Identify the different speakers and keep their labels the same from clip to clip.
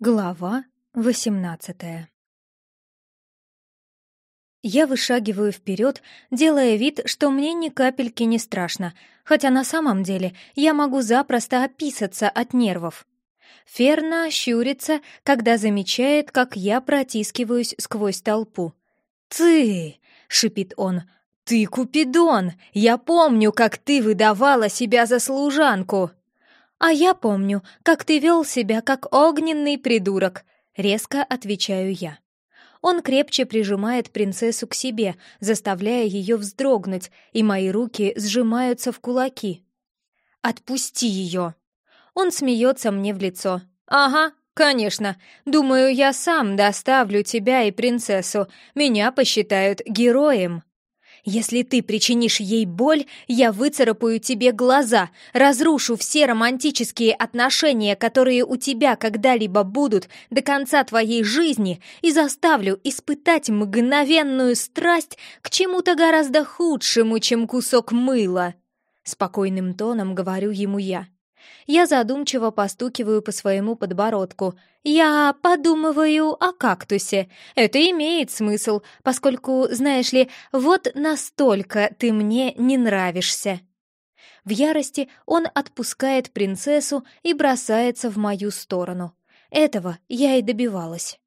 Speaker 1: Глава восемнадцатая Я вышагиваю вперед, делая вид, что мне ни капельки не страшно, хотя на самом деле я могу запросто описаться от нервов. Ферна щурится, когда замечает, как я протискиваюсь сквозь толпу. «Ты!» — шипит он. «Ты Купидон! Я помню, как ты выдавала себя за служанку!» «А я помню, как ты вел себя как огненный придурок», — резко отвечаю я. Он крепче прижимает принцессу к себе, заставляя ее вздрогнуть, и мои руки сжимаются в кулаки. «Отпусти ее!» Он смеется мне в лицо. «Ага, конечно. Думаю, я сам доставлю тебя и принцессу. Меня посчитают героем». Если ты причинишь ей боль, я выцарапаю тебе глаза, разрушу все романтические отношения, которые у тебя когда-либо будут до конца твоей жизни, и заставлю испытать мгновенную страсть к чему-то гораздо худшему, чем кусок мыла. Спокойным тоном говорю ему я. Я задумчиво постукиваю по своему подбородку. «Я подумываю о кактусе. Это имеет смысл, поскольку, знаешь ли, вот настолько ты мне не нравишься». В ярости он отпускает принцессу и бросается в мою сторону. Этого я и добивалась.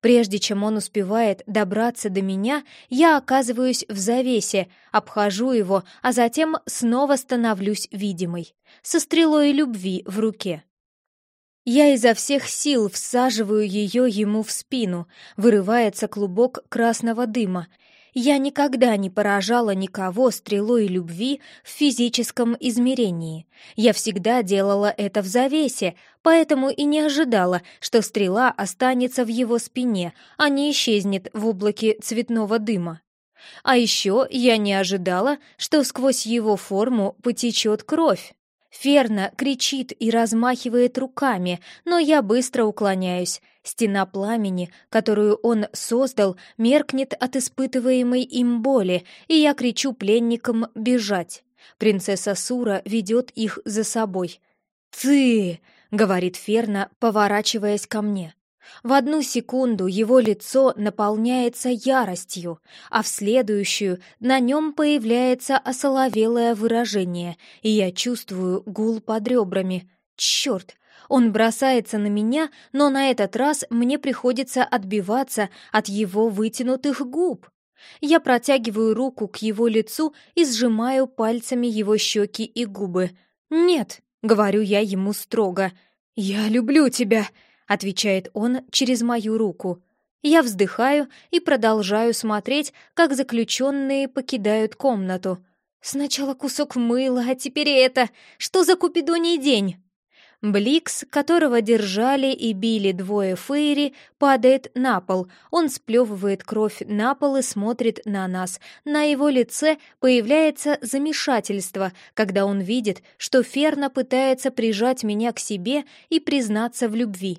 Speaker 1: Прежде чем он успевает добраться до меня, я оказываюсь в завесе, обхожу его, а затем снова становлюсь видимой, со стрелой любви в руке. Я изо всех сил всаживаю ее ему в спину, вырывается клубок красного дыма, я никогда не поражала никого стрелой любви в физическом измерении. Я всегда делала это в завесе, поэтому и не ожидала, что стрела останется в его спине, а не исчезнет в облаке цветного дыма. А еще я не ожидала, что сквозь его форму потечет кровь. Ферна кричит и размахивает руками, но я быстро уклоняюсь. Стена пламени, которую он создал, меркнет от испытываемой им боли, и я кричу пленникам бежать. Принцесса Сура ведет их за собой. «Ты!» — говорит Ферна, поворачиваясь ко мне. В одну секунду его лицо наполняется яростью, а в следующую на нем появляется осоловелое выражение, и я чувствую гул под ребрами. Черт! Он бросается на меня, но на этот раз мне приходится отбиваться от его вытянутых губ. Я протягиваю руку к его лицу и сжимаю пальцами его щеки и губы. «Нет», — говорю я ему строго, — «я люблю тебя», — отвечает он через мою руку. Я вздыхаю и продолжаю смотреть, как заключенные покидают комнату. Сначала кусок мыла, а теперь это. Что за купидоний день? Бликс, которого держали и били двое Фейри, падает на пол. Он сплевывает кровь на пол и смотрит на нас. На его лице появляется замешательство, когда он видит, что Ферна пытается прижать меня к себе и признаться в любви.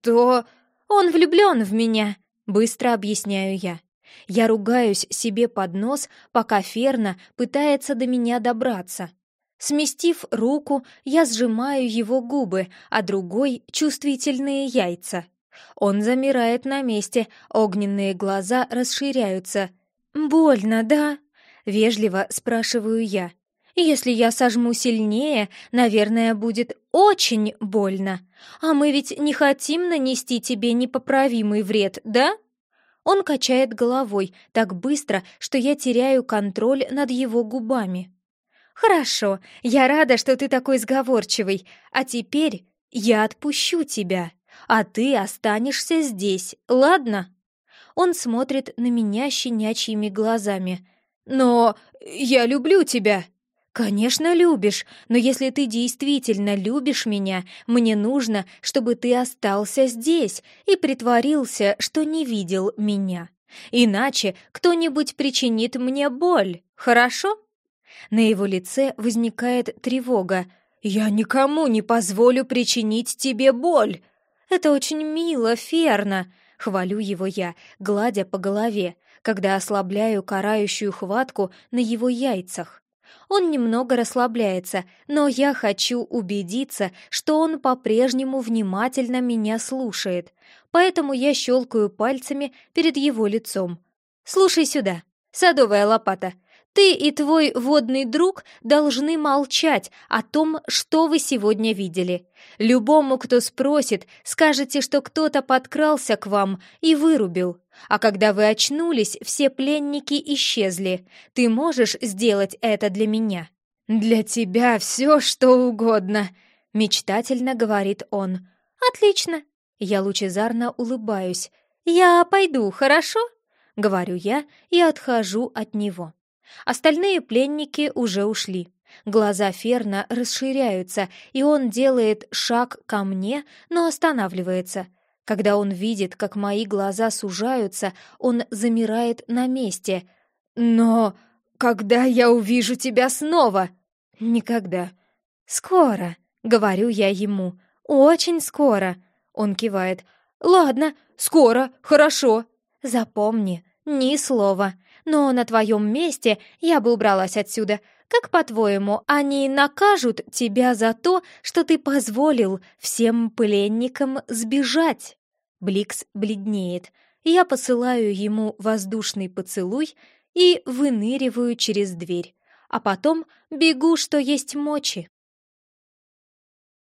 Speaker 1: «Что? Он влюблен в меня!» — быстро объясняю я. Я ругаюсь себе под нос, пока Ферна пытается до меня добраться. Сместив руку, я сжимаю его губы, а другой — чувствительные яйца. Он замирает на месте, огненные глаза расширяются. «Больно, да?» — вежливо спрашиваю я. Если я сожму сильнее, наверное, будет очень больно. А мы ведь не хотим нанести тебе непоправимый вред, да? Он качает головой так быстро, что я теряю контроль над его губами. Хорошо, я рада, что ты такой сговорчивый. А теперь я отпущу тебя, а ты останешься здесь, ладно? Он смотрит на меня щенячьими глазами. Но я люблю тебя. «Конечно, любишь, но если ты действительно любишь меня, мне нужно, чтобы ты остался здесь и притворился, что не видел меня. Иначе кто-нибудь причинит мне боль, хорошо?» На его лице возникает тревога. «Я никому не позволю причинить тебе боль!» «Это очень мило, Ферна!» — хвалю его я, гладя по голове, когда ослабляю карающую хватку на его яйцах. Он немного расслабляется, но я хочу убедиться, что он по-прежнему внимательно меня слушает. Поэтому я щелкаю пальцами перед его лицом. «Слушай сюда, садовая лопата, ты и твой водный друг должны молчать о том, что вы сегодня видели. Любому, кто спросит, скажете, что кто-то подкрался к вам и вырубил. А когда вы очнулись, все пленники исчезли. Ты можешь сделать это для меня?» «Для тебя все, что угодно», — мечтательно говорит он. «Отлично». Я лучезарно улыбаюсь. «Я пойду, хорошо?» — говорю я и отхожу от него. Остальные пленники уже ушли. Глаза Ферна расширяются, и он делает шаг ко мне, но останавливается. Когда он видит, как мои глаза сужаются, он замирает на месте. «Но когда я увижу тебя снова?» «Никогда». «Скоро», — говорю я ему. «Очень скоро». Он кивает. «Ладно, скоро, хорошо». «Запомни, ни слова. Но на твоем месте я бы убралась отсюда. Как, по-твоему, они накажут тебя за то, что ты позволил всем пленникам сбежать?» Бликс бледнеет. Я посылаю ему воздушный поцелуй и выныриваю через дверь, а потом бегу, что есть мочи.